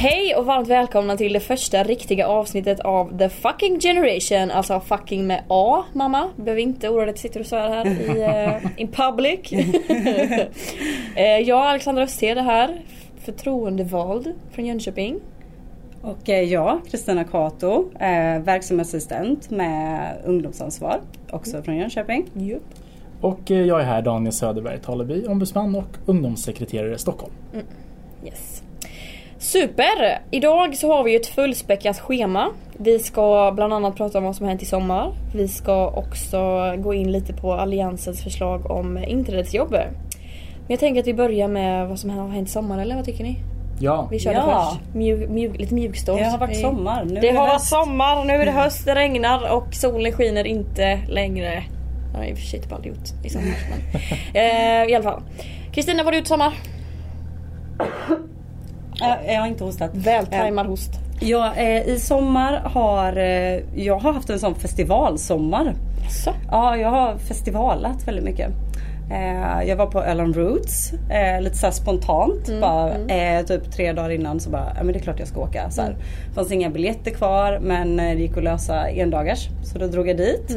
Hej och varmt välkomna till det första riktiga avsnittet av The Fucking Generation. Alltså fucking med A mamma. Behöver inte oroa dig att sitter och svär här i uh, in public. uh, jag Alexandra Östhed här. Förtroendevald från Jönköping. Och eh, jag, Kristina Kato, eh, verksamhetsassistent med ungdomsansvar, också från Jönköping. Yep. Och eh, jag är här Daniel Söderberg, Taleby ombudsman och ungdomssekreterare i Stockholm. Mm. Yes. Super! Idag så har vi ett fullspäckat schema. Vi ska bland annat prata om vad som hänt i sommar. Vi ska också gå in lite på Alliansens förslag om inträdesjobb. Men jag tänker att vi börjar med vad som har hänt i sommar, eller vad tycker ni? Ja. Vi kör det Ja. först. Mjuk, mjuk, lite mjukstart. Det har varit sommar, nu Det det har varit sommar, nu är det höst, det regnar och solen skiner inte längre. Det har jag i och för sig typ aldrig gjort i sommar. Men, eh, I alla fall. Kristina, vad har du gjort i sommar? Jag har inte hostat. Vältajmad host. Ja, eh, I sommar har eh, jag har haft en sån festivalsommar. Så. Ja, jag har festivalat väldigt mycket. Eh, jag var på Öland Roots, eh, lite såhär spontant. bara, Eh, typ tre dagar innan så bara, ja men det är klart jag ska åka. Så här. fanns inga biljetter kvar men det gick att lösa en dagars Så då drog jag dit.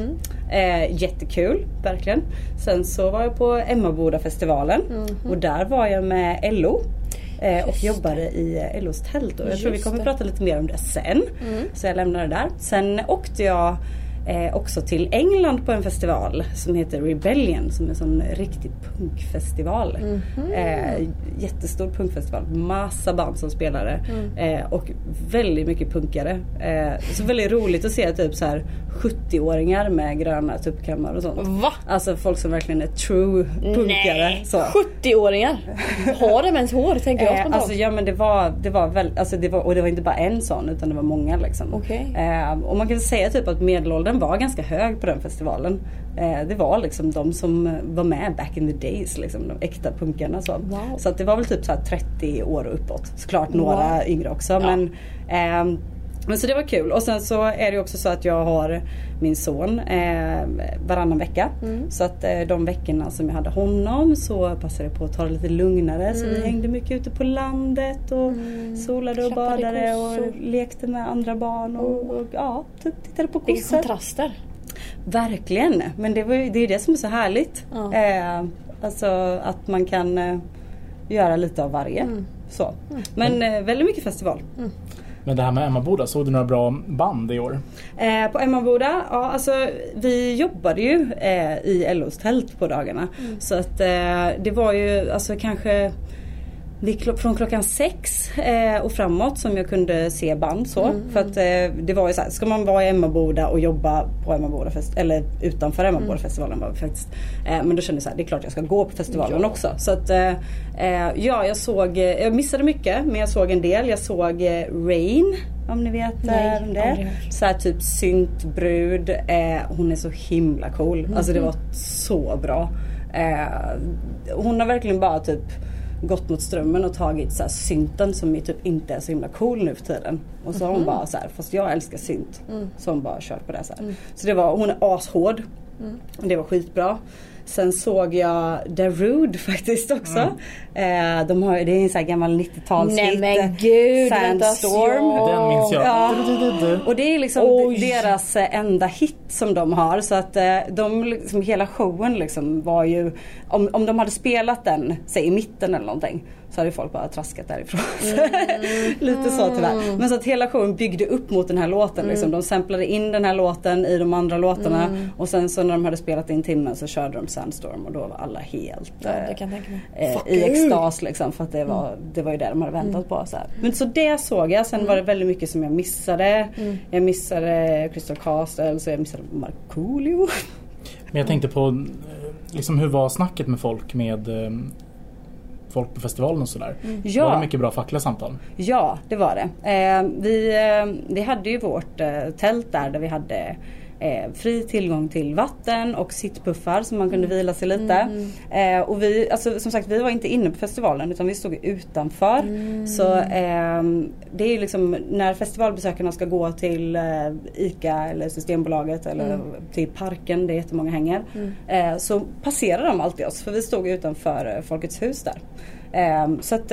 Eh, jättekul, verkligen. Sen så var jag på Emmaboda-festivalen och där var jag med LO. Och Just jobbade i LOs tält och jag tror vi kommer det. prata lite mer om det sen. Så jag lämnar det där. Sen åkte jag eh, också till England på en festival som heter Rebellion som är en sån riktig punkfestival. Eh, jättestor punkfestival, massa band som spelade eh, och väldigt mycket punkare. Eh, så väldigt roligt att se typ så här 70-åringar med gröna tuppkammar och sånt. Va? Alltså folk som verkligen är true punkare. Nej, Så. 70-åringar. Har de ens hår tänker jag Eh, spontant. alltså ja men det var, det var väl, alltså det var, och det var inte bara en sån utan det var många liksom. Okej. Eh, och man kan säga typ att medelåldern var ganska hög på den festivalen. Eh, det var liksom de som var med back in the days liksom, de äkta punkarna så. Wow. Så att det var väl typ så här 30 år och uppåt. Såklart några Wow. yngre också men ehm, men så det var kul och sen så är det också så att jag har min son eh, varannan vecka. Mm. Så att eh, de veckorna som jag hade honom så passade jag på att ta det lite lugnare. Så vi hängde mycket ute på landet och solade och Mm. Klappade badade kossor. och lekte med andra barn och, och ja, typ tittade på kossor. kontraster. Verkligen, men det, var, det är det som är så härligt. Ja. Eh, alltså att man kan eh, göra lite av varje. Mm. Så. Men eh, väldigt mycket festival. Men det här med Emmaboda, såg du några bra band i år? Eh, på Emmaboda, ja alltså vi jobbade ju eh, i LOs tält på dagarna. Så att eh, det var ju alltså kanske vid från klockan sex eh, och framåt som jag kunde se band så. För att eh, det var ju så här, ska man vara i Emmaboda och jobba på Emmaboda fest- eller utanför Emmaboda festivalen var vi faktiskt. Eh, men då kände jag så här, det är klart jag ska gå på festivalen Ja. också. Så att eh, eh, ja, jag såg, eh, jag missade mycket men jag såg en del. Jag såg Rain, om ni vet Nej, vem det är. Så här typ syntbrud. Eh, hon är så himla cool. Alltså det var så bra. Hon har verkligen bara typ gått mot strömmen och tagit så här synten som är typ inte är så himla cool nu för tiden. Och så har hon bara så här, fast jag älskar synt. Så hon bara kört på det så här. Så det var, hon är ashård. Det var skitbra. Sen såg jag Darude faktiskt också. Eh, de har, det är en sån här gammal 90-talshit. Nej men gud, Sandstorm. Den minns jag. Ja. Och det är liksom Oj. deras eh, enda hit som de har. Så att eh, de, liksom, hela showen liksom var ju, om, om de hade spelat den, säg i mitten eller någonting. Så hade folk bara traskat därifrån. Lite så tyvärr. Men så att hela showen byggde upp mot den här låten. Liksom. De samplade in den här låten i de andra låtarna. Och sen så när de hade spelat in timmen så körde de Sandstorm och då var alla helt Ja, eh, eh, i extas liksom för att det var, det var ju det de hade väntat på. Så här. Men så det såg jag. Sen var det väldigt mycket som jag missade. Jag missade Crystal Castle så jag missade Markoolio. Men jag tänkte på eh, liksom, hur var snacket med folk med eh, folk på festivalen och sådär? Ja. Var det mycket bra fackliga samtal? Ja, det var det. Eh, vi, eh, vi hade ju vårt eh, tält där, där vi hade eh, fri tillgång till vatten och sittpuffar så man kunde vila sig lite. Eh, och vi, alltså, som sagt vi var inte inne på festivalen utan vi stod utanför. Så eh, det är liksom när festivalbesökarna ska gå till eh, ICA eller Systembolaget eller till parken där jättemånga hänger. Eh, så passerar de alltid oss för vi stod utanför eh, Folkets hus där. Eh, så att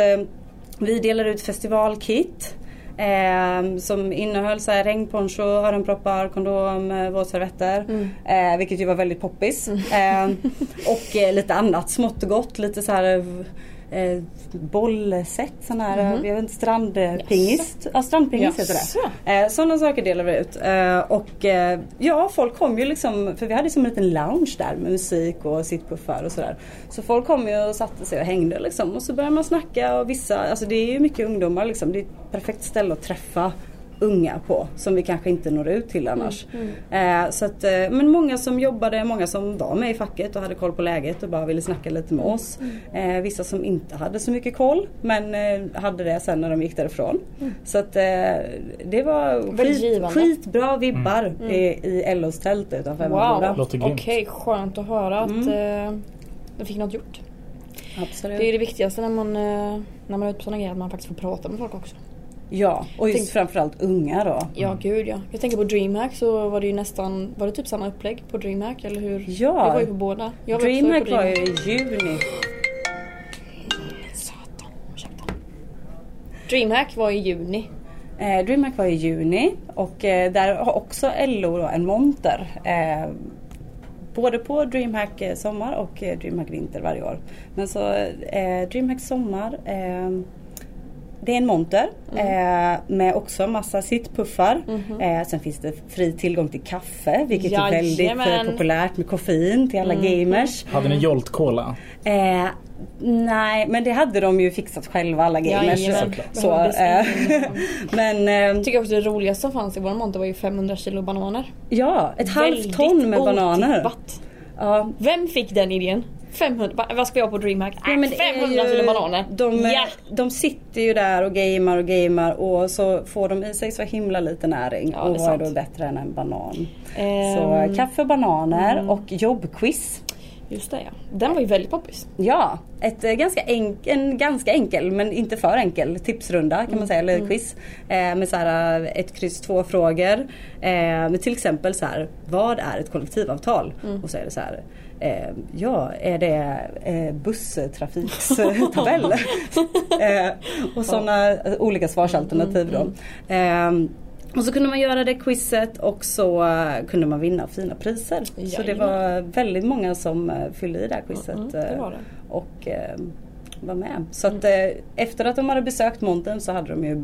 vi delar ut festivalkit. Eh, som innehöll så här regnponcho, öronproppar, kondom, eh, våtservetter. Eh, vilket ju var väldigt poppis. Eh, och eh, lite annat smått och gott. Lite så här eh, bollset, sån här, jag vet inte, strandpingis. Ja, strandpingis heter det. Eh, sådana saker delar vi ut. Eh, och eh, ja, folk kom ju liksom, för vi hade som en liten lounge där med musik och sittpuffar och sådär. Så folk kom ju och satte sig och hängde liksom. Och så började man snacka och vissa, alltså det är ju mycket ungdomar liksom. Det är ett perfekt ställe att träffa unga på som vi kanske inte når ut till annars. Eh, så att, eh, men många som jobbade, många som var med i facket och hade koll på läget och bara ville snacka lite med oss. Eh, vissa som inte hade så mycket koll men hade det sen när de gick därifrån. Så att det var skit, skitbra vibbar i, i LOs tält utanför Emmaboda. Wow, okej grymt. skönt att höra att eh, du fick något gjort. Absolut. Det är det viktigaste när man, när man är ute på sådana grejer, att man faktiskt får prata med folk också. Ja, och just Tänk- framförallt unga då. Ja gud ja. Jag tänker på DreamHack så var det ju nästan, var det typ samma upplägg på DreamHack eller hur? Ja. Det var ju på båda. Jag var Dreamhack på var ju i juni. Satan, ursäkta. DreamHack var i juni. Eh, DreamHack var i juni och eh, där har också LO då en monter. Eh, både på DreamHack eh, sommar och eh, DreamHack vinter varje år. Men så eh, DreamHack sommar det är en monter eh, med också massa sittpuffar. Eh, sen finns det fri tillgång till kaffe vilket är väldigt Jajamän. eh, populärt med koffein till alla gamers. Hade ni Jolt Cola? Eh, nej men det hade de ju fixat själva alla gamers. Jajamän. så, Behövdes eh, men eh, Jag tycker också det roligaste som fanns i vår monter var ju 500 kilo bananer. ja, ett halvt ton med bananer. otippat. Ja, Vem fick den idén? 500, va- vad ska vi ha på DreamHack? Ja, men det är 500 ju- kilo bananer. De, ja! de sitter ju där och gamar och gamar och så får de i sig så himla lite näring. Ja, och vad är då bättre än en banan? Ehm, Så kaffe, bananer mm. och jobbquiz. Just det ja. Den var ju väldigt poppis. Ja, ett, eh, ganska enk, en ganska enkel men inte för enkel tipsrunda kan Mm. man säga, eller quiz. Eh, med så här, eh, ett kryss två frågor. Eh, med till exempel så här, vad är ett kollektivavtal? Mm. Och så är det så här, eh, ja är det eh, busstrafikstabell? eh, och sådana eh, olika svarsalternativ Mm, då. Eh, och så kunde man göra det quizet och så kunde man vinna fina priser. Så det Jajamän. var väldigt många som eh, fyllde i det här quizet. Mm, det var det. och eh, var med. Så att efter att de hade besökt montern så hade de ju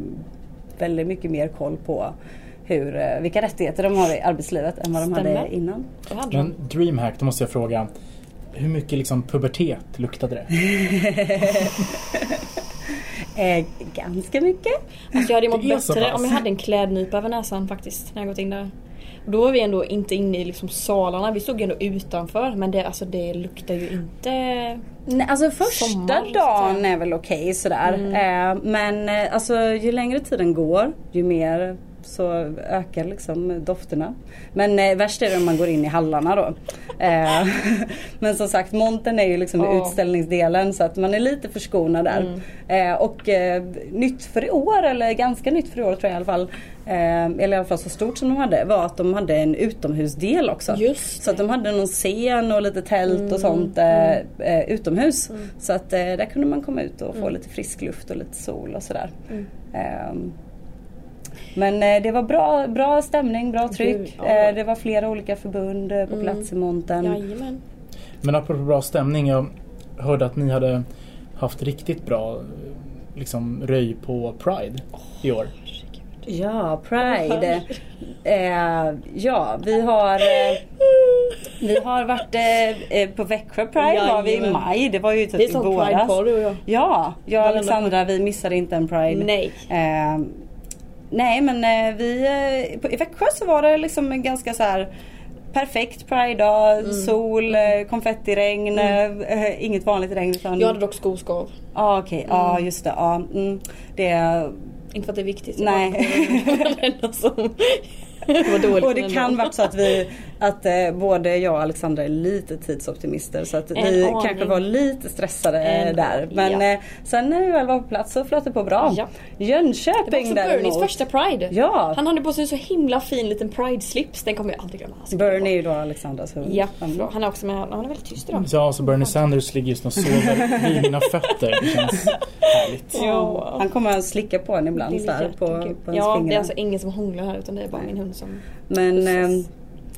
väldigt mycket mer koll på hur, eh, vilka rättigheter de har i arbetslivet än vad de Stämmer. hade innan. Hade de. Men DreamHack, då måste jag fråga. Hur mycket liksom pubertet luktade det? Eh, ganska mycket. Alltså jag hade mått bättre om jag hade en klädnypa över näsan faktiskt när jag gått in där. Och Då var vi ändå inte inne i liksom salarna, vi stod ju ändå utanför men det, alltså, det luktar ju inte... Nej, alltså första Sommar, dagen är väl okej sådär. Eh, men eh, alltså ju längre tiden går ju mer så ökar liksom dofterna. Men eh, värst är det om man går in i hallarna då. Eh, men som sagt montern är ju liksom Ja. utställningsdelen så att man är lite förskonad där. Eh, och eh, nytt för i år, eller ganska nytt för i år tror jag i alla fall. Eh, eller i alla fall så stort som de hade var att de hade en utomhusdel också. Just Så att de hade någon scen och lite tält och sånt eh, eh, utomhus. Så att där kunde man komma ut och få lite frisk luft och lite sol och sådär. Men eh, det var bra, bra stämning, bra tryck. Gud, ja. Eh, det var flera olika förbund eh, på plats i montern. Jajamän. Men apropå bra stämning. Jag hörde att ni hade haft riktigt bra liksom, röj på Pride i år. Ja, Pride. Eh, ja, vi har eh, Vi har varit eh, på Växjö Pride var vi i maj. Det var ju typ Det i våras. Pride-par du och jag. Ja, jag och Alexandra vi missade inte en Pride. Nej. Nej men eh, vi, eh, i Växjö så var det liksom ganska så här perfekt Pride-dag, Mm. sol, eh, konfettiregn, eh, inget vanligt regn utan... Jag hade dock skoskav. Ja okej, ja just det. Ja, mm, det Inte för att det är viktigt. Nej. Det var dåligt och det kan vara så att vi, att eh, både jag och Alexandra är lite tidsoptimister så att En vi aning. kanske var lite stressade En där. Men ja. eh, sen när vi väl var på plats så flöt det på bra. Ja. Det var Jönköping också Bernies däremot. första Pride. Ja. Han hade på sig en så himla fin liten Pride-slips. Den kommer jag aldrig glömma. Bernie är ju då Alexandras hund. Ja, Mm. han är också med. Han är väldigt tyst idag. Ja, så Bernie Sanders ligger just nu och sover vid mina fötter. Det känns härligt. Ja. Han kommer att slicka på en ibland så här, på, på Ja, det är alltså ingen som hånglar här utan det är bara min hund som... Men eh,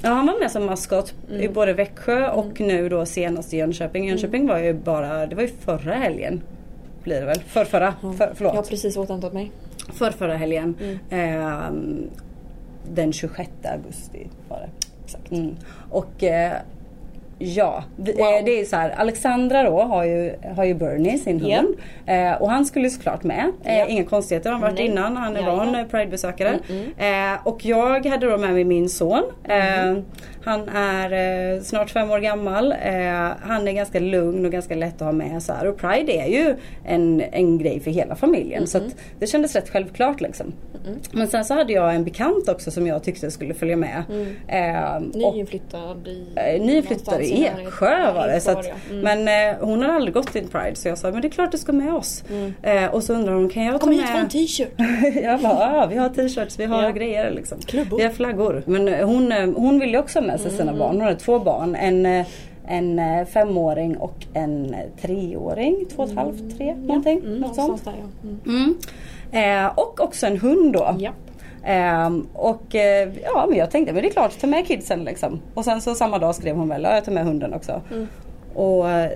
ja, han var med som maskot Mm. i både Växjö och nu då senast i Jönköping. Jönköping var ju bara, det var ju förra helgen. Blir det väl? Förrförra, för, förlåt. Jag har precis återhämtat mig. Förrförra helgen. Mm. Eh, den 26 augusti var det. Exakt. Mm. Och eh, ja, vi, Wow. eh, det är så här. Alexandra då har ju, har ju Bernie, sin hund. Ja. Eh, och han skulle såklart med. Eh, Ja. Inga konstigheter, han har varit Nej. innan. Han är Jajamän. van eh, Pride-besökare. Mm, Eh, och jag hade då med mig min son. Mm. Eh, han är eh, snart fem år gammal. Eh, han är ganska lugn och ganska lätt att ha med. Så här. Och Pride är ju en, en grej för hela familjen. Så att det kändes rätt självklart liksom. Men sen så hade jag en bekant också som jag tyckte skulle följa med. Eh, och Nyinflyttad i... Eh, Nyinflyttad. Eksjö var det. Så att, ja. Mm. Men eh, hon har aldrig gått till Pride så jag sa men det är klart du ska med oss. Eh, och så undrar hon kan jag ta Kom hit för en med t-shirt. jag bara, ja, vi har t-shirts, vi har Ja. grejer liksom. Klubbor. Vi har flaggor. Men eh, hon, eh, hon vill ju också ha med sig Mm. sina barn. Hon har två barn. En, eh, en femåring och en treåring. Två och ett halvt, tre någonting. Mm, något sånt. där ja. Mm. Mm. Eh, och också en hund då. Ja. Ehm, och eh, ja men jag tänkte men det är klart ta med kidsen liksom. Och sen så samma dag skrev hon väl ja jag tar med hunden också. Mm. Och eh,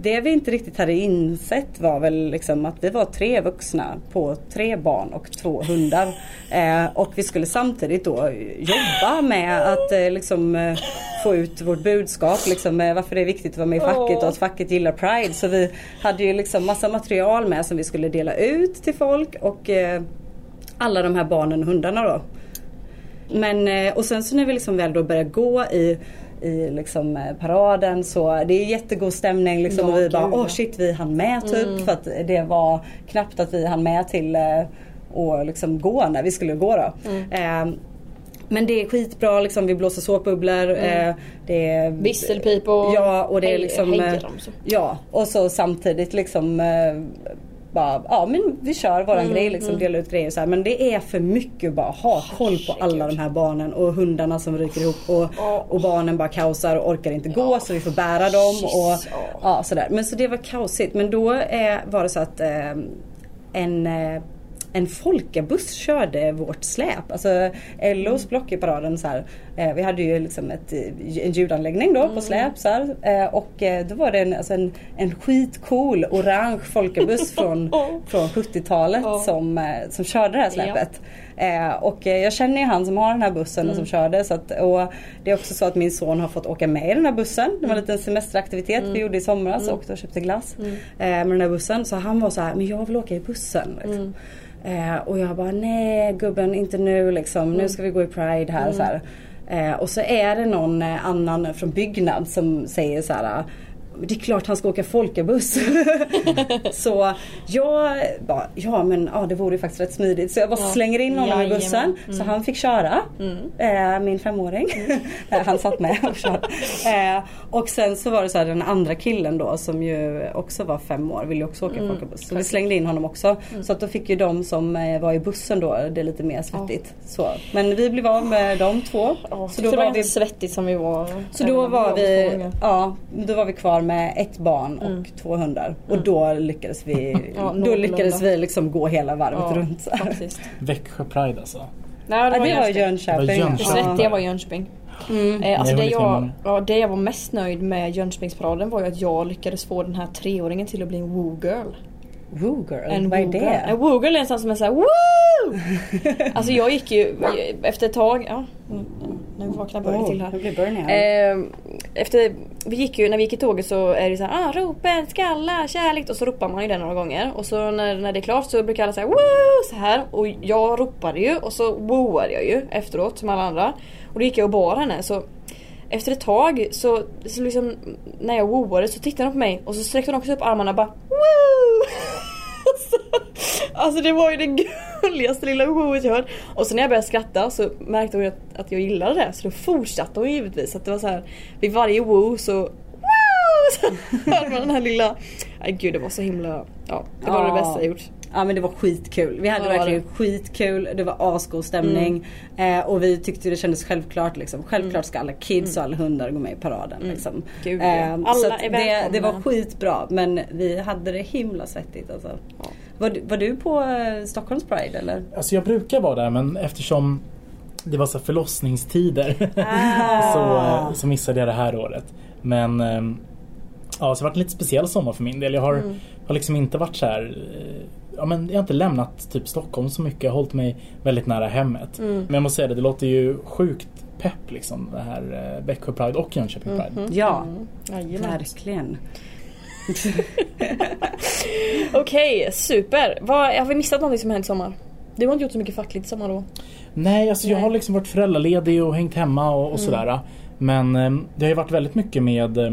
det vi inte riktigt hade insett var väl liksom att vi var tre vuxna på tre barn och två hundar. Eh, och vi skulle samtidigt då jobba med att eh, liksom eh, få ut vårt budskap liksom, varför det är viktigt att vara med i facket och att facket gillar Pride. Så vi hade ju liksom massa material med som vi skulle dela ut till folk och eh, alla de här barnen och hundarna då. Men eh, och sen så när vi liksom väl då började gå i i liksom eh, paraden så det är jättegod stämning liksom Ja, och vi bara åh ja. shit vi hann med typ för att det var knappt att vi hann med till eh, att liksom gå när vi skulle gå då. Eh, men det är skitbra liksom, vi blåser såpbubblor. Eh, det är Visselpipor. Ja och det är Hej- liksom eh, så. Ja och så samtidigt liksom eh, bara, ja men vi kör våran Mm, grej liksom, delar ut grejer så här. Men det är för mycket att bara ha koll på alla de här barnen och hundarna som ryker ihop och, och barnen bara kaosar och orkar inte gå så vi får bära dem och ja, sådär. Men så det var kaosigt. Men då eh, var det så att eh, en eh, en folkabuss körde vårt släp. Alltså LOs block i paraden så här. Eh, vi hade ju liksom ett, eh, en ljudanläggning då på släp så här. Eh, och eh, då var det en, alltså en, en skitcool orange folkabuss från, från 70-talet Ja. som, eh, som körde det här släpet. Eh, och jag känner ju han som har den här bussen och som körde. Så att, och det är också så att min son har fått åka med i den här bussen. Det var en liten semesteraktivitet vi gjorde i somras. och Åkte och köpte glass eh, med den här bussen. Så han var så här, men jag vill åka i bussen. Liksom. Eh, och jag bara, nej gubben inte nu liksom. Nu ska vi gå i Pride här. Så här. Eh, och så är det någon eh, annan från byggnad som säger så här. Det är klart han ska åka folkabuss. så jag bara, ja men ja, det vore ju faktiskt rätt smidigt. Så jag bara Ja. slänger in honom i Jajamän. bussen. Så han fick köra. Eh, min femåring. Eh, han satt med och körde. Eh, och sen så var det så här den andra killen då som ju också var fem år. Ville också åka folkabuss. Så vi slängde in honom också. Så att då fick ju de som eh, var i bussen då det lite mer svettigt. Så. Men vi blev av med de två. Ja, så så då det var var ganska vi svettigt som vi var. så då var så vi, ja, då var vi kvar med ett barn och två hundar. Och då lyckades vi, Mm. Ja, då lyckades vi liksom gå hela varvet Ja, runt. Så. Växjö Pride alltså. Nej, Ja, det var Jönköping. Jönköping. Det var Jönköping. Det Ja. var Jönköping. Mm. Eh, alltså Det jag, ja, det jag var mest nöjd med Jönköpingsparaden var ju att jag lyckades få den här treåringen till att bli en woo-girl. Woo girl, En vad är det? En woo-girl är en sån som är såhär woo! alltså jag gick ju efter ett tag, ja nu vaknar Börje till nu här. här. Eh, efter, vi gick ju, när vi gick i tåget så är det så här, ah, ropen, skalla, kärlek och så ropar man ju det några gånger. Och så när, när det är klart så brukar alla säga woo så här och jag ropade ju och så wooade jag ju efteråt som alla andra. Och då gick jag och bar henne så efter ett tag så, så liksom när jag wooade så tittade hon på mig och så sträckte hon också upp armarna och bara woo! så, Alltså det var ju det gulligaste lilla showet jag hört. Och sen när jag började skratta så märkte hon att, att jag gillade det. Så då fortsatte hon givetvis. Att det var så här vid varje woo så Woo! Så hörde man den här lilla... Nej gud det var så himla... Ja det var Ja. det bästa jag gjort. Ja men det var skitkul. Vi hade Ja, det verkligen skitkul. Det var asgod stämning. Mm. Eh, och vi tyckte det kändes självklart liksom. Självklart ska alla kids och alla hundar gå med i paraden. Liksom. Mm. Gud, ja. Eh, Alla så är det, det var skitbra. Men vi hade det himla svettigt alltså. Ja. Var, du- var du på eh, Stockholms Pride eller? Alltså jag brukar vara där men eftersom det var så förlossningstider Ah. så, eh, så missade jag det här året. Men ehm, ja, så det har varit en lite speciell sommar för min del. Jag har, Mm. har liksom inte varit så här eh, Ja, men jag har inte lämnat typ Stockholm så mycket. Jag har hållit mig väldigt nära hemmet. Mm. Men jag måste säga det, det låter ju sjukt pepp liksom. Det här Växjö Pride och Jönköping Pride. Mhm. Ja, Mm. Verkligen. Okej, super. Vad, har vi missat någonting som hänt i sommar? Du har inte gjort så mycket fackligt i sommar då? Nej, alltså jag Nej. har liksom varit föräldraledig och hängt hemma och, och sådär. Men eh, det har ju varit väldigt mycket med eh,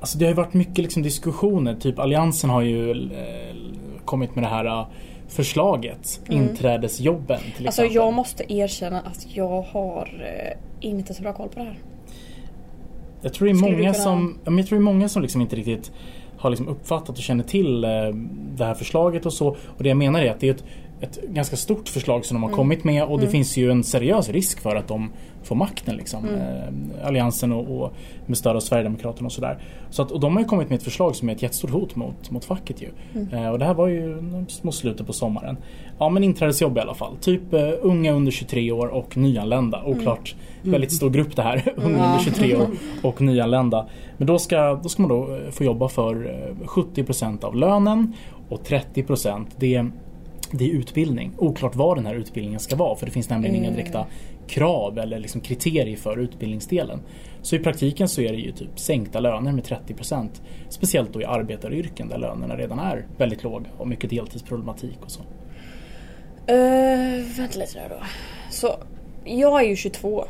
Alltså det har ju varit mycket liksom diskussioner. Typ Alliansen har ju eh, kommit med det här eh, förslaget. Inträdesjobben till Alltså exempel. jag måste erkänna att jag har eh, inte så bra koll på det här. Jag tror det är Skulle många kunna- som, jag tror det många som liksom inte riktigt har liksom uppfattat och känner till eh, det här förslaget och så. Och det jag menar är att det är ett, ett ganska stort förslag som de har Mm. kommit med och det finns ju en seriös risk för att de får makten liksom. Mm. Eh, Alliansen och, och med stöd av Sverigedemokraterna och sådär. Så att, och de har ju kommit med ett förslag som är ett jättestort hot mot, mot facket ju. Mm. Eh, och det här var ju mot slutet på sommaren. Ja men inträdesjobb i alla fall. Typ eh, unga under 23 år och nyanlända. Oklart väldigt stor grupp det här. unga under 23 år och nyanlända. Men då ska, då ska man då få jobba för eh, 70% av lönen och 30% det, det är utbildning. Oklart vad den här utbildningen ska vara för det finns nämligen inga direkta krav eller liksom kriterier för utbildningsdelen. Så i praktiken så är det ju typ sänkta löner med 30% Speciellt då i arbetaryrken där lönerna redan är väldigt låga och mycket deltidsproblematik och så. Uh, vänta lite nu då. Så jag är ju 22.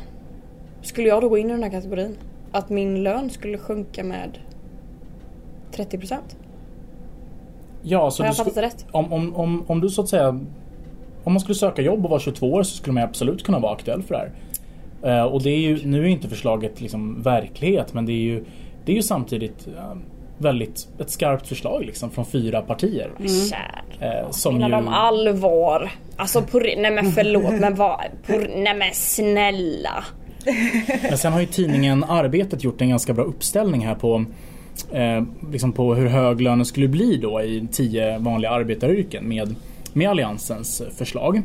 Skulle jag då gå in i den här kategorin? Att min lön skulle sjunka med 30%? Ja, så Har jag du fattat sku- det rätt? om, om, om, om du så att säga Om man skulle söka jobb och vara 22 år så skulle man absolut kunna vara aktuell för det här. Eh, och det är ju, nu är inte förslaget liksom verklighet men det är ju, det är ju samtidigt eh, väldigt ett skarpt förslag liksom från fyra partier. Kär. Eh, som Menar ju, de allvar? Alltså på Nej men förlåt men vad? På, nej men snälla. Men sen har ju tidningen Arbetet gjort en ganska bra uppställning här på eh, liksom på hur hög lönen skulle bli då i tio vanliga arbetaryrken med, med Alliansens förslag.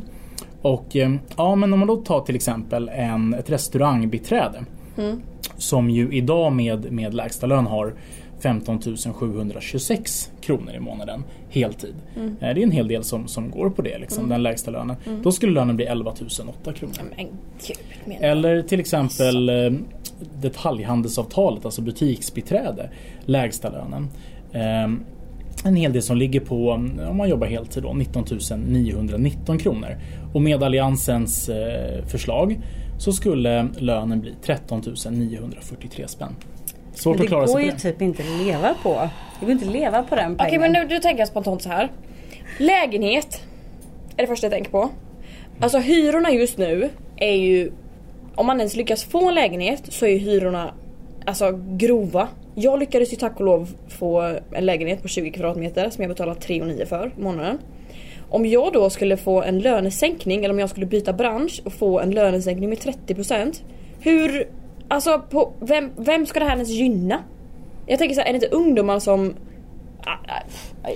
Och eh, ja men om man då tar till exempel en, ett restaurangbiträde som ju idag med, med lägsta lön har 15 726 kronor i månaden heltid. Eh, Det är en hel del som, som går på det, liksom, den lägsta lönen. Då skulle lönen bli 11 008 kronor. Men gud menar Eller till exempel eh, detaljhandelsavtalet, alltså butiksbiträde, lägsta lönen. Eh, en hel del som ligger på, om man jobbar heltid då, 19 919 kronor. Och med Alliansens eh, förslag så skulle lönen bli 13 943 spänn. Svårt att det klara går sig ju på det. typ inte att leva på. Det går inte att leva på den pengen. Okej men nu, nu tänker jag spontant så här. Lägenhet är det första jag tänker på. Alltså hyrorna just nu är ju om man ens lyckas få en lägenhet så är hyrorna alltså grova. Jag lyckades ju tack och lov få en lägenhet på 20 kvadratmeter som jag betalar 3 9 för i månaden. Om jag då skulle få en lönesänkning eller om jag skulle byta bransch och få en lönesänkning med 30% Hur, alltså på, vem, vem ska det här ens gynna? Jag tänker så här, är det inte ungdomar som... Ah, ah,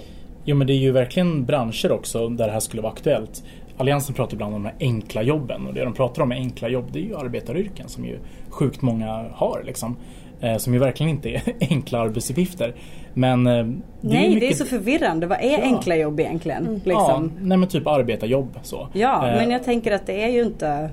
jo men det är ju verkligen branscher också där det här skulle vara aktuellt. Alliansen pratar ibland om de här enkla jobben och det de pratar om med enkla jobb det är ju arbetaryrken som ju sjukt många har liksom. Eh, som ju verkligen inte är enkla arbetsuppgifter. Men eh, det är Nej mycket... det är så förvirrande. Vad är Ja. enkla jobb egentligen? Ja, Liksom? nej men typ arbetarjobb så. Ja, Eh, men jag tänker att det är ju inte...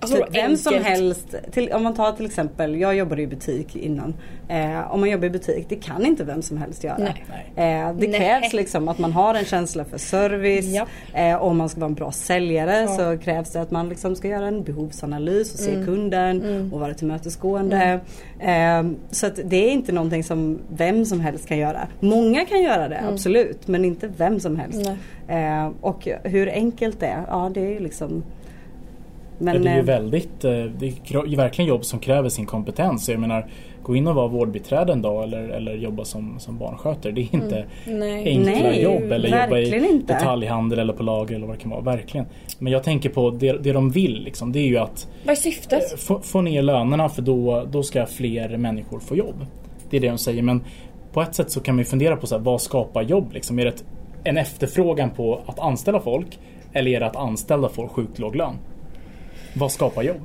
Alltså, typ vem som helst, till, om man tar till exempel, jag jobbade i butik innan. Eh, om man jobbar i butik, det kan inte vem som helst göra. Eh, det Nej. krävs liksom att man har en känsla för service. Ja. Eh, om man ska vara en bra säljare Ja. så krävs det att man liksom ska göra en behovsanalys och se Mm. kunden Mm. och vara tillmötesgående. Eh, så att det är inte någonting som vem som helst kan göra. Många kan göra det, Mm. absolut. Men inte vem som helst. Eh, och hur enkelt det är, ja det är ju liksom men, det är ju eh, väldigt, eh, det är verkligen jobb som kräver sin kompetens. Jag menar, gå in och vara vårdbiträde en dag eller, eller jobba som, som barnskötare. Det är inte Nej. enkla Nej, jobb. Eller jobba i inte. detaljhandel eller på lager eller vad det kan vara. Verkligen. Men jag tänker på det, det de vill liksom, det är ju att Vad är syftet? få, få ner lönerna för då, då ska fler människor få jobb. Det är det de säger. Men på ett sätt så kan man fundera på så här, vad skapar jobb? Liksom? Är det ett, en efterfrågan på att anställa folk eller är det att anställda får sjukt låg lön? Vad skapar jobb?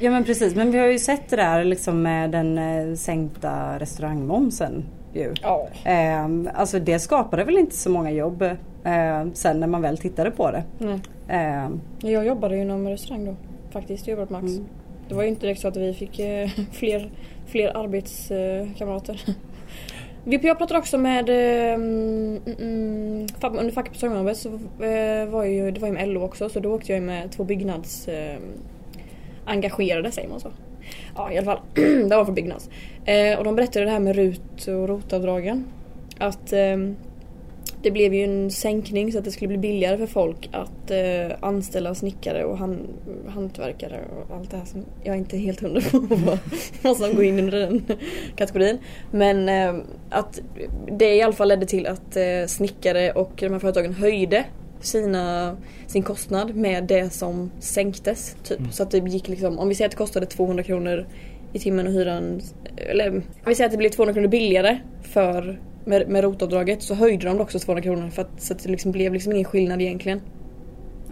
Ja men precis, men vi har ju sett det där liksom med den eh, sänkta restaurangmomsen. Ju. Ja. Eh, alltså det skapade väl inte så många jobb eh, sen när man väl tittade på det. Nej. Eh, Jag jobbade ju inom restaurang då. Faktiskt, jag jobbade på Max. Mm. Det var ju inte direkt så att vi fick eh, fler, fler arbetskamrater. Vi- Jag pratade också med um, um, under facket på Strömjobbet så uh, var ju, det var ju med LO också så då åkte jag med två byggnads Uh, engagerade säger man så. Ja i alla fall, det var för Byggnads. Uh, och de berättade det här med RUT och ROT-avdragen. Att ehm, det blev ju en sänkning så att det skulle bli billigare för folk att eh, anställa snickare och han, hantverkare och allt det här som jag är inte helt hundra på vad, vad som går in under den kategorin. Men eh, att det i alla fall ledde till att eh, snickare och de här företagen höjde sina, sin kostnad med det som sänktes. Typ. Så att det gick liksom, om vi säger att det kostade 200 kronor i timmen och hyran, eller om vi säger att det blev 200 kronor billigare för med, med rotavdraget så höjde de det också 200 kronor för att, så att det liksom blev liksom ingen skillnad egentligen.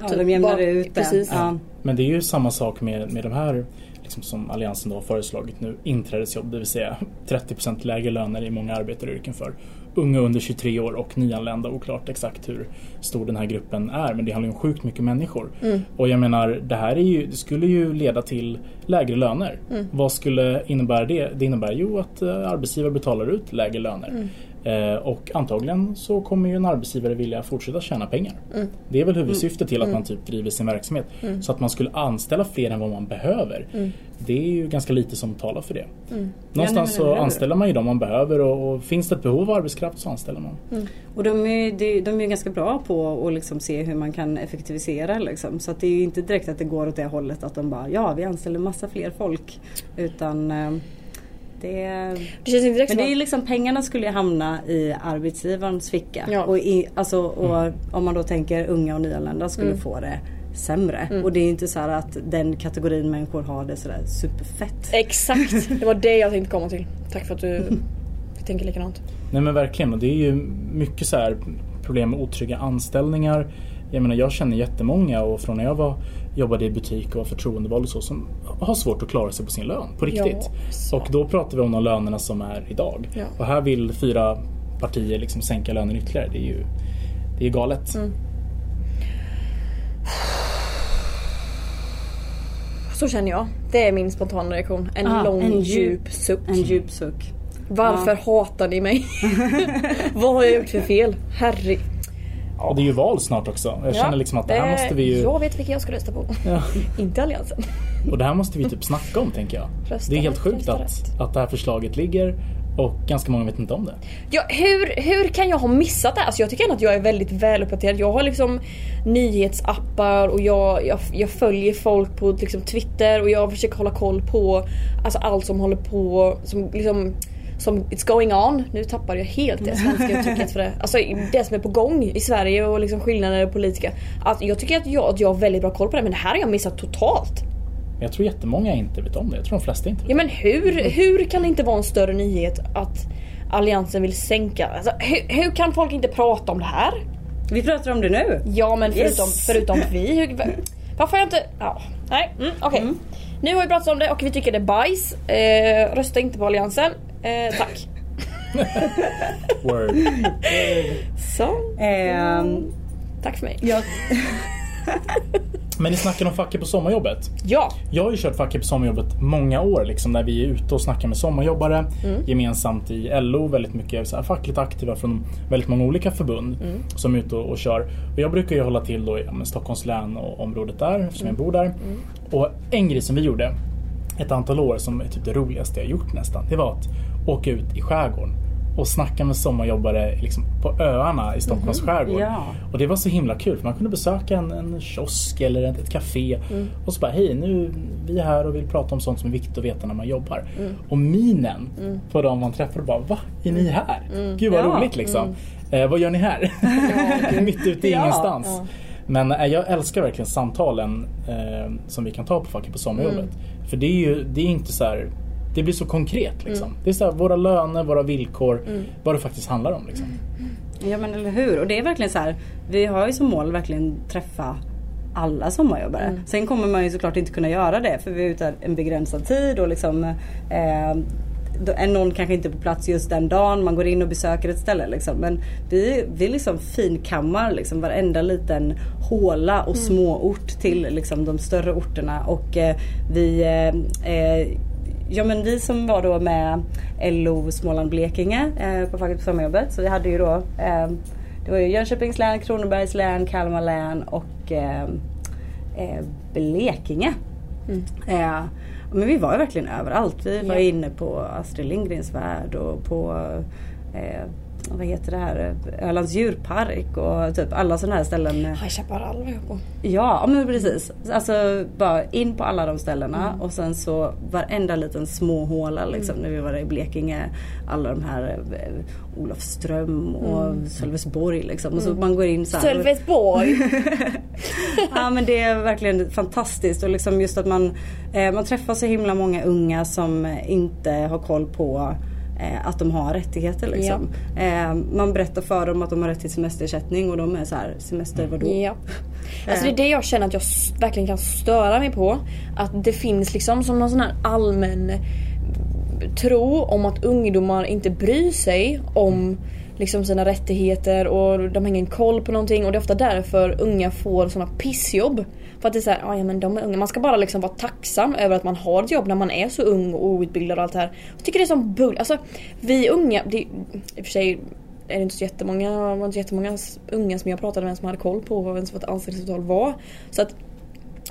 ja, Typ de jämnade bara- ut det. precis. Ja. Men det är ju samma sak med, med de här liksom som Alliansen då har föreslagit nu, inträdesjobb, det vill säga 30% lägre löner i många arbetaryrken för unga under 23 år och nyanlända. Oklart exakt hur stor den här gruppen är men det handlar ju om sjukt mycket människor. Mm. Och jag menar, det här är ju, det skulle ju leda till lägre löner. Mm. Vad skulle innebära det? Det innebär ju att eh, arbetsgivare betalar ut lägre löner. Mm. Eh, och antagligen så kommer ju en arbetsgivare vilja fortsätta tjäna pengar. Mm. Det är väl huvudsyftet till att Mm. man typ driver sin verksamhet. Mm. Så att man skulle anställa fler än vad man behöver. Mm. Det är ju ganska lite som talar för det. Mm. Någonstans Ja, nej, men så eller hur? anställer man ju dem man behöver och, och finns det ett behov av arbetskraft så anställer man. Och de är, de, de är ganska bra på att liksom se hur man kan effektivisera. Liksom. Så att det är ju inte direkt att det går åt det hållet att de bara ja vi anställer massa fler folk. Utan eh, det Det känns inte direkt Men det är liksom pengarna skulle ju hamna i arbetsgivarens ficka. Ja. Och, i, alltså, och om man då tänker unga och nyanlända skulle Mm. få det sämre. Mm. Och det är inte så här att den kategorin människor har det sådär superfett. Exakt! Det var det jag tänkte komma till. Tack för att du tänker likadant. Nej men verkligen och det är ju mycket så här problem med otrygga anställningar. Jag menar jag känner jättemånga och från när jag var, jobbade i butik och var förtroendevald och så som har svårt att klara sig på sin lön på riktigt. Ja, och då pratar vi om de lönerna som är idag. Ja. Och här vill fyra partier liksom sänka lönen ytterligare. Det är ju det är galet. Mm. Så känner jag. Det är min spontana reaktion. En Ah, lång en djup, djup- suck. En djup suck. Varför hatar ni mig? Vad har jag gjort för fel? Herre... Och det är ju val snart också. Jag känner liksom att det här måste vi ju... Jag vet vilka jag ska rösta på. Ja. Inte Alliansen. Och det här måste vi typ snacka om tänker jag. Rösta det är helt sjukt att, rätt. att det här förslaget ligger och ganska många vet inte om det. Ja, hur, hur kan jag ha missat det? Alltså jag tycker ändå att jag är väldigt väluppdaterad. Jag har liksom nyhetsappar och jag, jag, jag följer folk på liksom Twitter och jag försöker hålla koll på alltså allt som håller på som liksom som it's going on. Nu tappar jag helt det svenska uttrycket för det. Alltså det som är på gång i Sverige och liksom skillnader politiska. Att jag tycker att jag, att jag har väldigt bra koll på det men det här har jag missat totalt. Men jag tror jättemånga inte vet om det. Jag tror de flesta inte vet Ja men hur, hur kan det inte vara en större nyhet att Alliansen vill sänka? Alltså, hur, hur kan folk inte prata om det här? Vi pratar om det nu. Ja men Yes. förutom, förutom vi. Hur, varför har jag inte... Ja, nej, mm, okej. Nu har vi pratat om det och vi tycker det är bajs. Eh, rösta inte på Alliansen. Eh, tack. Word. Så, Ehm, tack för mig. jag, Men ni snackade om facket på sommarjobbet. Ja. Jag har ju kört facket på sommarjobbet många år liksom, där vi är ute och snackar med sommarjobbare Mm. gemensamt i LO. Väldigt mycket så här, fackligt aktiva från väldigt många olika förbund Mm. som är ute och, och kör. Och jag brukar ju hålla till då i ja, men Stockholms län och området där eftersom Mm. jag bor där. Och en grej som vi gjorde ett antal år som är typ det roligaste jag gjort nästan. Det var att åka ut i skärgården och snacka med sommarjobbare liksom, på öarna i Stockholms skärgård. Ja. Och det var så himla kul för man kunde besöka en, en kiosk eller ett, ett café Mm. och så bara hej nu vi är här och vill prata om sånt som är viktigt att veta när man jobbar. Mm. Och minen på de man träffade bara va? Är ni här? Gud vad Ja. roligt liksom. Eh, vad gör ni här? Mitt ute i Ja. ingenstans. Ja. Men eh, jag älskar verkligen samtalen eh, som vi kan ta på facket på sommarjobbet. Mm. För det är ju det är inte så här det blir så konkret liksom. Mm. Det är så här, våra löner, våra villkor, vad det faktiskt handlar om. Liksom. Ja men eller hur. Och det är verkligen så här. Vi har ju som mål verkligen träffa alla sommarjobbare. Mm. Sen kommer man ju såklart inte kunna göra det för vi är ute en begränsad tid och liksom eh, då är någon kanske inte på plats just den dagen. Man går in och besöker ett ställe liksom. Men vi, vi liksom finkammar liksom varenda liten håla och småort till liksom de större orterna. Och eh, vi eh, eh, Ja men vi som var då med LO Småland Blekinge eh, på facket på sommarjobbet. Så vi hade ju då eh, Det var ju Jönköpings län, Kronobergs län, Kalmar län och eh, eh, Blekinge. Eh, men vi var ju verkligen överallt. Vi var Ja. inne på Astrid Lindgrens värld och på eh, vad heter det här? Ölands djurpark och typ alla sådana här ställen. High Chaparral var jag på. Ja, men precis. Alltså bara in på alla de ställena och sen så varenda liten småhåla liksom när vi var i Blekinge. Alla de här eh, Olofström och Sölvesborg liksom. Och så man går in så här. Sölvesborg. Ja men det är verkligen fantastiskt och liksom just att man, eh, man träffar så himla många unga som inte har koll på eh, att de har rättigheter liksom. Eh, man berättar för dem att de har rätt till semesterersättning och de är så här, semester vadå? Ja. Alltså det är det jag känner att jag verkligen kan störa mig på. Att det finns liksom som någon sån här allmän tro om att ungdomar inte bryr sig om liksom sina rättigheter och de har ingen koll på någonting och det är ofta därför unga får såna pissjobb. För att det är såhär, ah, ja men de är unga. Man ska bara liksom vara tacksam över att man har ett jobb när man är så ung och outbildad och allt det här. Jag tycker det är som bull. Alltså vi unga, det, i och för sig är det inte så jättemånga, det var inte så jättemånga unga som jag pratade med som hade koll på vad ens ett anställningsavtal var. Så att,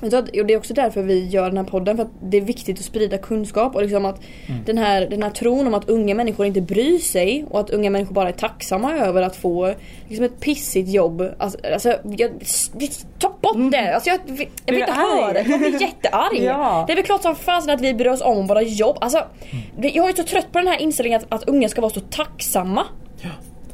och det är också därför vi gör den här podden för att det är viktigt att sprida kunskap och liksom att den, här, den här tron om att unga människor inte bryr sig och att unga människor bara är tacksamma över att få liksom ett pissigt jobb. Alltså, alltså jag, ta bort det! Alltså, jag, jag vill inte höra det, jag blir jättearg. Ja. Det är väl klart som fasen att vi bryr oss om våra jobb. Alltså, jag är så trött på den här inställningen att, att unga ska vara så tacksamma.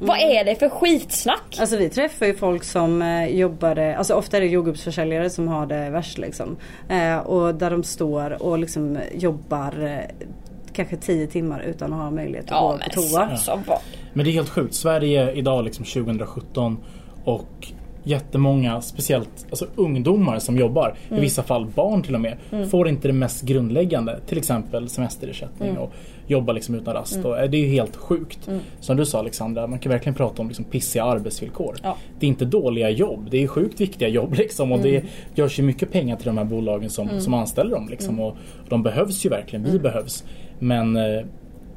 Vad är det för skitsnack? Alltså vi träffar ju folk som eh, jobbade, alltså ofta är det jordgubbsförsäljare som har det värst liksom. Eh, och där de står och liksom jobbar eh, kanske 10 timmar utan att ha möjlighet att gå på toa. alltså, vad? Men det är helt sjukt. Sverige idag liksom 2017 och jättemånga, speciellt alltså ungdomar som jobbar, i vissa fall barn till och med, får inte det mest grundläggande. Till exempel semesterersättning och jobba liksom utan rast. Och, eh, det är ju helt sjukt. Som du sa Alexandra, man kan verkligen prata om liksom pissiga arbetsvillkor. Ja. Det är inte dåliga jobb, det är sjukt viktiga jobb liksom. Och det görs ju mycket pengar till de här bolagen som, som anställer dem. Liksom. Och de behövs ju verkligen, vi behövs. Men eh,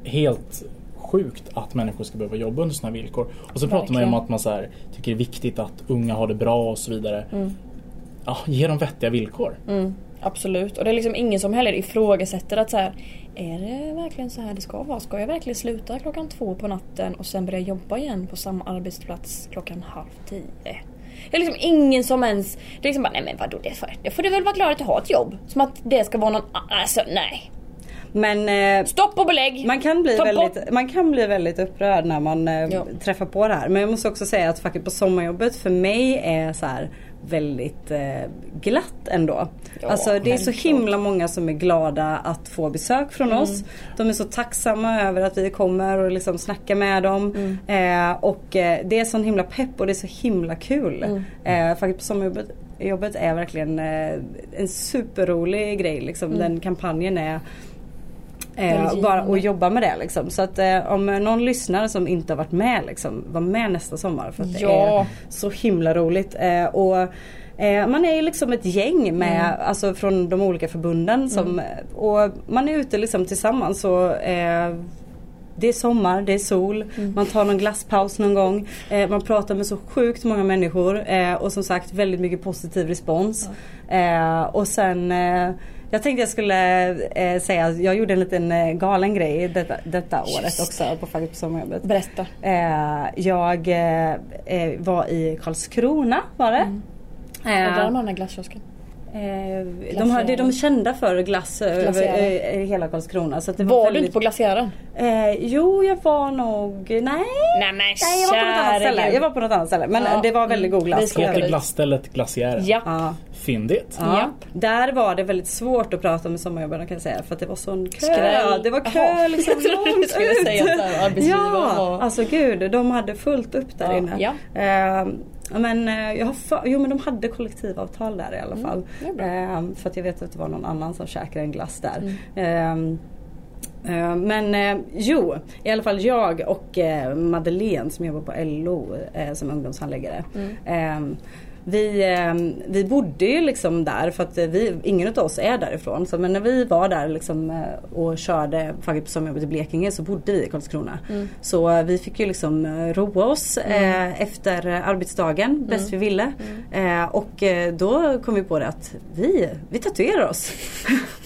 helt sjukt att människor ska behöva jobba under sådana villkor. Och så pratar man ju om att man så här, tycker det är viktigt att unga har det bra och så vidare. Ja, ge dem vettiga villkor. Mm, absolut. Och det är liksom ingen som heller ifrågasätter att så här, är det verkligen så här det ska vara? Ska jag verkligen sluta klockan två på natten och sen börja jobba igen på samma arbetsplats klockan halv tio? Det är liksom ingen som ens... Det är liksom bara, nej men vadå det för? Det får du väl vara glad att du har ett jobb. Som att det ska vara någon... Alltså nej. Men eh, Stopp och belägg! man kan, bli väldigt, man kan bli väldigt upprörd när man eh, träffar på det här. Men jag måste också säga att facket på sommarjobbet för mig är så här väldigt eh, glatt ändå. Ja, alltså det är så himla många som är glada att få besök från Mm. oss. De är så tacksamma över att vi kommer och liksom snackar med dem. Mm. Eh, och eh, det är sån himla pepp och det är så himla kul. Mm. Eh, facket på sommarjobbet jobbet är verkligen eh, en superrolig grej. Liksom. Mm. Den kampanjen är Eh, och bara att jobba med det liksom. Så att eh, om någon lyssnar som inte har varit med liksom, var med nästa sommar. För att det Ja. är så himla roligt. Eh, och Eh, man är ju liksom ett gäng med, alltså från de olika förbunden som, och man är ute liksom tillsammans och eh, det är sommar, det är sol, man tar någon glasspaus någon gång. Eh, man pratar med så sjukt många människor eh, och som sagt väldigt mycket positiv respons. Eh, och sen eh, jag tänkte jag skulle eh, säga att jag gjorde en liten eh, galen grej detta, detta året också på Facket på sommarjobbet. Berätta. Eh, jag eh, eh, var i Karlskrona var det. Och där har Eh, man den här glasskiosken. eh, de, har, det, de är kända för glass över eh, eh, hela Karlskrona. Så att det var, Var du väldigt, inte på glaciären? Eh, jo jag var nog, nej. Nej men Nej jag var på något annat ställe. Jag var på något annat ställe. Men Ja. det var väldigt god Vi glass. ska åka Heter dit. glasstället Glaciären? Ja. Ja. Fyndigt. Ja. Japp. Där var det väldigt svårt att prata med sommarjobbarna kan jag säga för att det var sån kö. Skräll. Det var kö Jaha. liksom Jag trodde du långt skulle ut. säga att arbetsgivaren Ja, var- alltså gud de hade fullt upp där Ja, inne. ja. Ehm, men, eh, jag har för, jo men de hade kollektivavtal där i alla fall. Mm, det är bra. Ehm, för att jag vet att det var någon annan som käkade en glass där. Mm. Ehm, eh, men eh, jo, i alla fall jag och eh, Madeleine som jobbar på LO eh, som ungdomshandläggare. Mm. Ehm, vi, eh, vi bodde ju liksom där för att vi, ingen av oss är därifrån. Så, men när vi var där liksom, eh, och körde Facket på sommarjobbet i Blekinge så bodde vi i Karlskrona. Mm. Så eh, vi fick ju liksom eh, roa oss eh, efter arbetsdagen bäst vi ville. Eh, och då kom vi på det att vi, vi tatuerar oss.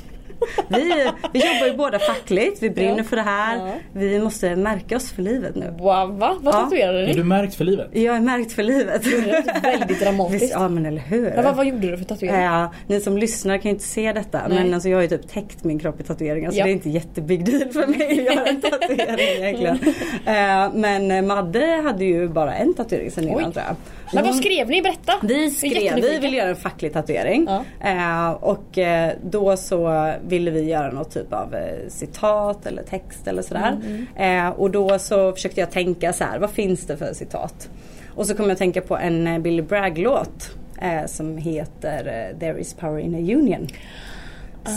vi, vi jobbar ju båda fackligt, vi brinner Ja. för det här. Ja. Vi måste märka oss för livet nu. Wow, va? Vad Ja. tatuerade Är ni? du märkt för livet? Jag är märkt för livet. Det väldigt dramatiskt. Visst, ja men eller hur. Men vad, vad gjorde du för tatuering? Eh, ni som lyssnar kan ju inte se detta Nej. men alltså jag har ju typ täckt min kropp i tatueringar så Ja. det är inte jättebig deal för mig att göra en tatuering egentligen. Eh, men eh, Madde hade ju bara en tatuering sen innan tror jag. Men vad skrev ni? Berätta! vi skrev, vi ville göra en facklig tatuering. Ja. Eh, och eh, då så ville vi göra något typ av eh, citat eller text eller sådär. Mm, Eh, och då så försökte jag tänka så här, vad finns det för citat? Och så kom jag att tänka på en eh, Billy Bragg-låt eh, som heter There is power in a union.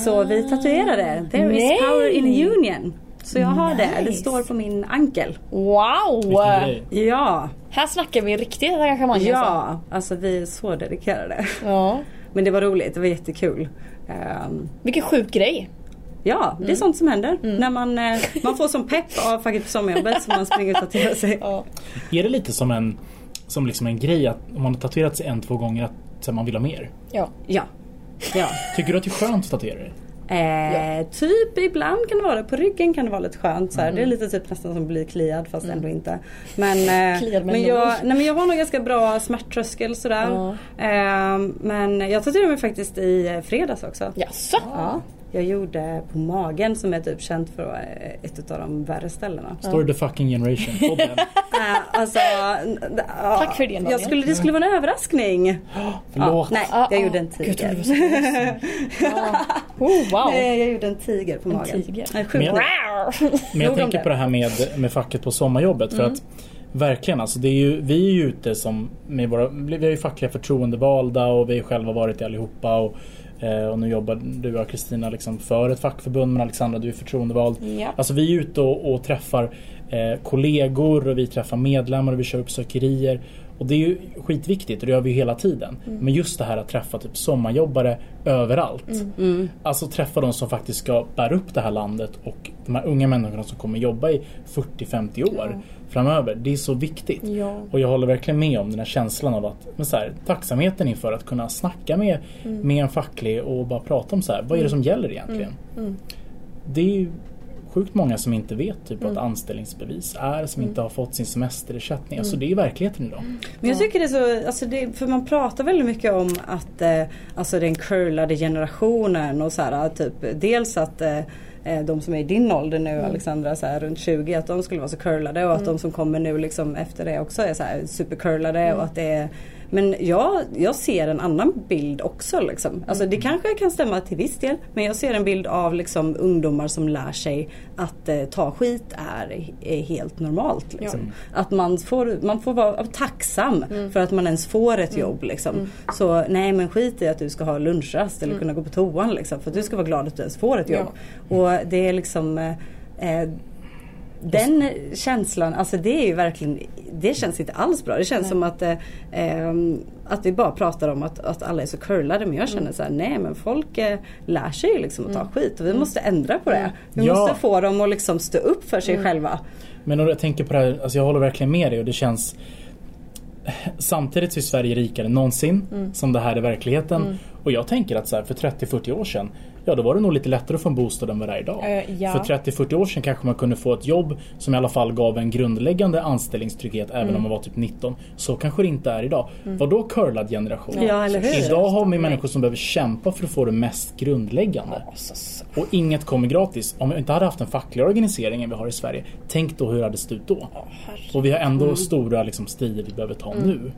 Så vi tatuerade There Ah. Nej. is power in a union. Så jag har det, det Nice. står på min ankel. Wow! Ja, Här snackar vi riktigt engagemang alltså. ja, alltså vi är så dedikerade. ja. Men det var roligt, det var jättekul. Ehm, Vilken sjuk grej. ja, Mm. det är sånt som händer. När man, eh, man får som pepp av facket på sommarjobbet så man springer ut och tatuerar sig. Ja. Är det lite som en, som liksom en grej att om man har tatuerat sig en, två gånger att man vill ha mer? ja. Ja. ja. Tycker du att det är skönt att tatuera dig? Eh, Typ ibland kan det vara det. På ryggen kan det vara lite skönt. Så. Mm. Det är lite typ nästan som att bli kliad fast ändå inte. Men, eh, men, jag, nej, men jag har nog ganska bra smärttröskel sådär. Ja. Eh, men jag tatuerade mig faktiskt i eh, fredags också. Jaså? Ja, jag gjorde på magen som är typ känt för ett av de värre ställena. Det The Fucking Generation podden? Äh, alltså, ja, Tack för det, Daniel. jag skulle, Det skulle vara en överraskning. Förlåt. nej, Ah, jag ah. gjorde en tiger. Ja. Oh, wow. Nej, jag gjorde en tiger på magen. tiger. Men jag-. Men jag tänker på det här med, med facket på sommarjobbet. För att Verkligen, alltså det är ju, vi är ju ute som med våra, vi är ju fackliga förtroendevalda och vi har själva varit det allihopa. Och, eh, och nu jobbar du och Kristina liksom för ett fackförbund men Alexandra du är förtroendevald. Ja. Alltså vi är ute och, och träffar eh, kollegor och vi träffar medlemmar och vi kör uppsökerier. Och det är ju skitviktigt och det gör vi hela tiden. Men just det här att träffa typ sommarjobbare överallt. Alltså träffa de som faktiskt ska bära upp det här landet och de här unga människorna som kommer jobba i 40-50 år framöver. Det är så viktigt. Ja. Och jag håller verkligen med om den här känslan av att men så här, tacksamheten inför att kunna snacka med, med en facklig och bara prata om så här, vad är det som gäller egentligen? Det är ju sjukt många som inte vet typ vad ett anställningsbevis är, som inte har fått sin semesterersättning. Alltså det är verkligheten idag. Men jag tycker det är så, alltså det, för man pratar väldigt mycket om att eh, alltså den curlade generationen och så här, typ dels att eh, de som är i din ålder nu Alexandra, så här, runt 20, att de skulle vara så curlade och att de som kommer nu liksom efter det också är så supercurlade och att det är men jag, jag ser en annan bild också. Liksom. Alltså det kanske kan stämma till viss del. Men jag ser en bild av liksom, ungdomar som lär sig att eh, ta skit är, är helt normalt. Liksom. Att man får, man får vara tacksam för att man ens får ett jobb. Liksom. Så nej men skit i att du ska ha lunchrast eller kunna gå på toan. Liksom, för att du ska vara glad att du ens får ett jobb. Och det är liksom eh, eh, den känslan, alltså det är ju verkligen, det känns inte alls bra. Det känns som att, eh, ehm, att vi bara pratar om att, att alla är så curlade men jag känner Mm. så här, nej men folk eh, lär sig ju liksom att ta skit och vi måste ändra på Mm. det. Vi Ja. måste få dem att liksom stå upp för sig själva. Men när jag tänker på det här, alltså jag håller verkligen med dig och det känns Samtidigt så är Sverige rikare än någonsin Mm. som det här är verkligheten. Och jag tänker att så här, för 30-40 år sedan Ja då var det nog lite lättare att få en bostad än vad det är idag. Eh, ja. För 30-40 år sedan kanske man kunde få ett jobb som i alla fall gav en grundläggande anställningstrygghet även Mm. om man var typ 19. Så kanske det inte är idag. Vad då curlad generation? Ja? Idag har vi människor som behöver kämpa för att få det mest grundläggande. Och inget kommer gratis. Om vi inte hade haft en facklig organisering än vi har i Sverige, tänk då hur det hade stått då. Och vi har ändå stora liksom, strider vi behöver ta nu.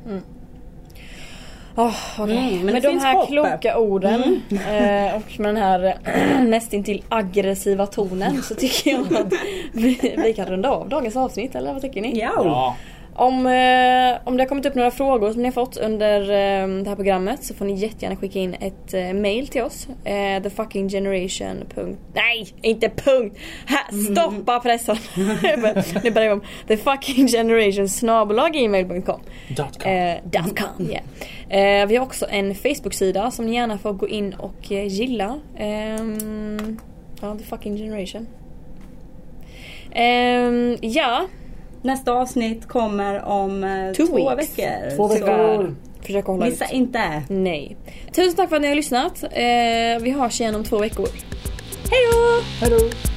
Oh, okay. Mm, men med de här hopp. kloka orden eh, och med den här nästintill aggressiva tonen så tycker jag att vi, vi kan runda av dagens avsnitt eller vad tycker ni? Ja. Om, eh, om det har kommit upp några frågor som ni har fått under eh, det här programmet så får ni jättegärna skicka in ett eh, mail till oss. Eh, thefuckinggeneration. Nej, inte punkt! Här, stoppa pressen! nu börjar vi om. Thefuckinggeneration snabel-a-gmail.com dot com. Eh, dot com, yeah. eh, vi har också en Facebook-sida som ni gärna får gå in och eh, gilla. Ehm, ja, the fucking generation. Ehm, ja, Nästa avsnitt kommer om eh, Two två weeks. veckor. Två veckor. Försök hålla Missa ut. inte. Nej. Tusen tack för att ni har lyssnat. Eh, vi hörs igen om två veckor. Hej då! Hej då!